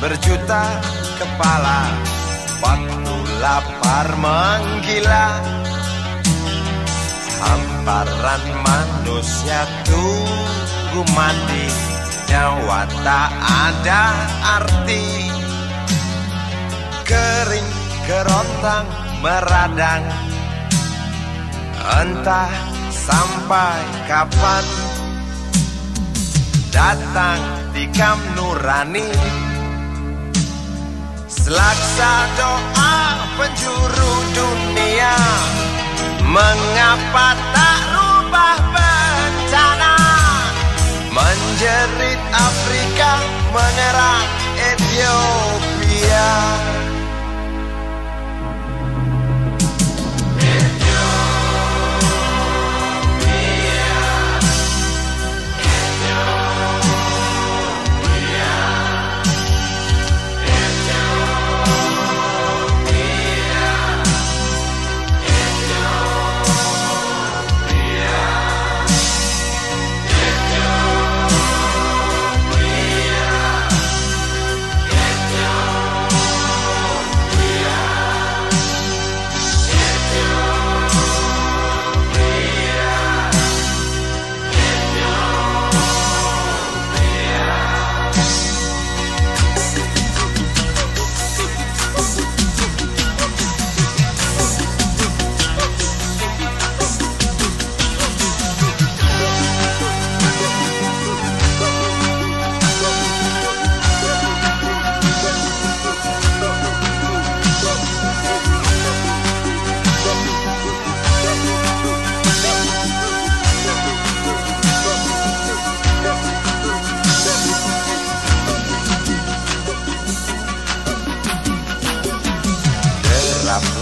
berjuta kepala. Waktu lapar menggila. Hamparan manusia tunggu mati Nyawa tak ada arti. Kering kerontang meradang. Entah sampai kapan Datang di kam nurani Selaksa doa penjuru dunia. Mengapa tak rubah bencana? Menjerit Afrika menyerang Ethiopia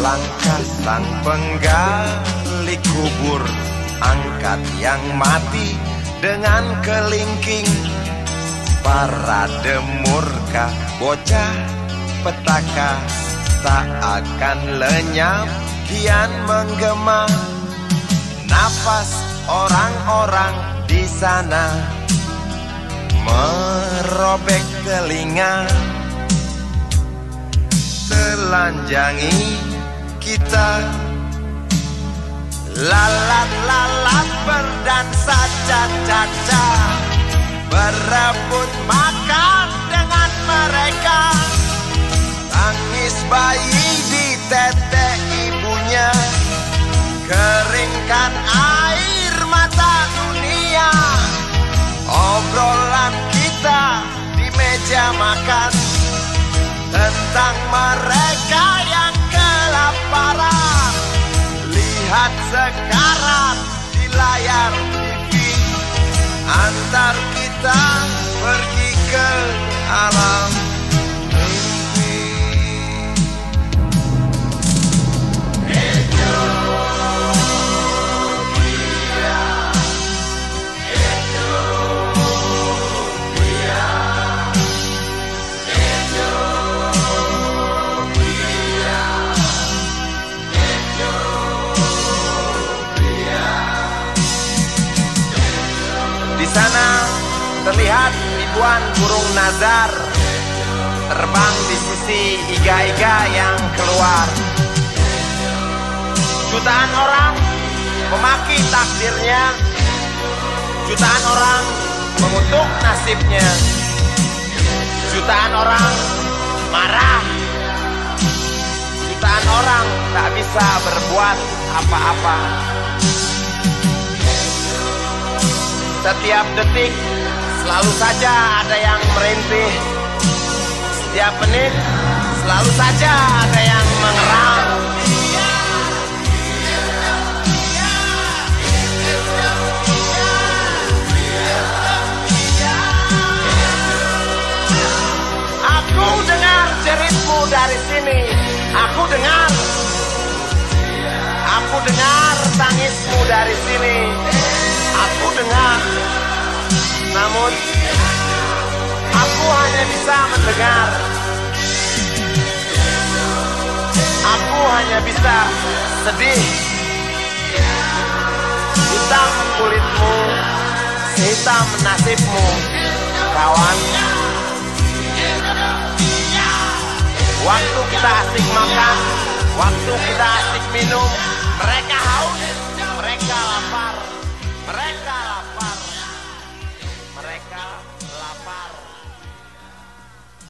langkah sang penggali kubur Angkat yang mati dengan kelingking. Parade murka bocah petaka Tak akan lenyap kian menggema. Nafas orang-orang di sana Merobek telinga telanjangi kita. Lalat-lalat berdansa caca-caca Berebut makan dengan mereka. Tangis bayi di tete ibunya. Keringkan air mata dunia. Obrolan kita di meja makan tentang pergi ke alam Di sana terlihat ribuan burung nazar terbang di sisi iga-iga yang keluar. Jutaan orang memaki takdirnya, jutaan orang mengutuk nasibnya, jutaan orang marah, jutaan orang tak bisa berbuat apa-apa. Setiap detik selalu saja ada yang merintih. Setiap menit selalu saja ada yang mengerang. Aku dengar jeritmu dari sini. Aku dengar. Aku dengar tangismu dari sini. Aku dengar Namun Aku hanya bisa mendengar. Aku hanya bisa sedih. Hitam kulitmu Hitam nasibmu Kawan. Waktu kita asik makan Waktu kita asik minum Mereka haus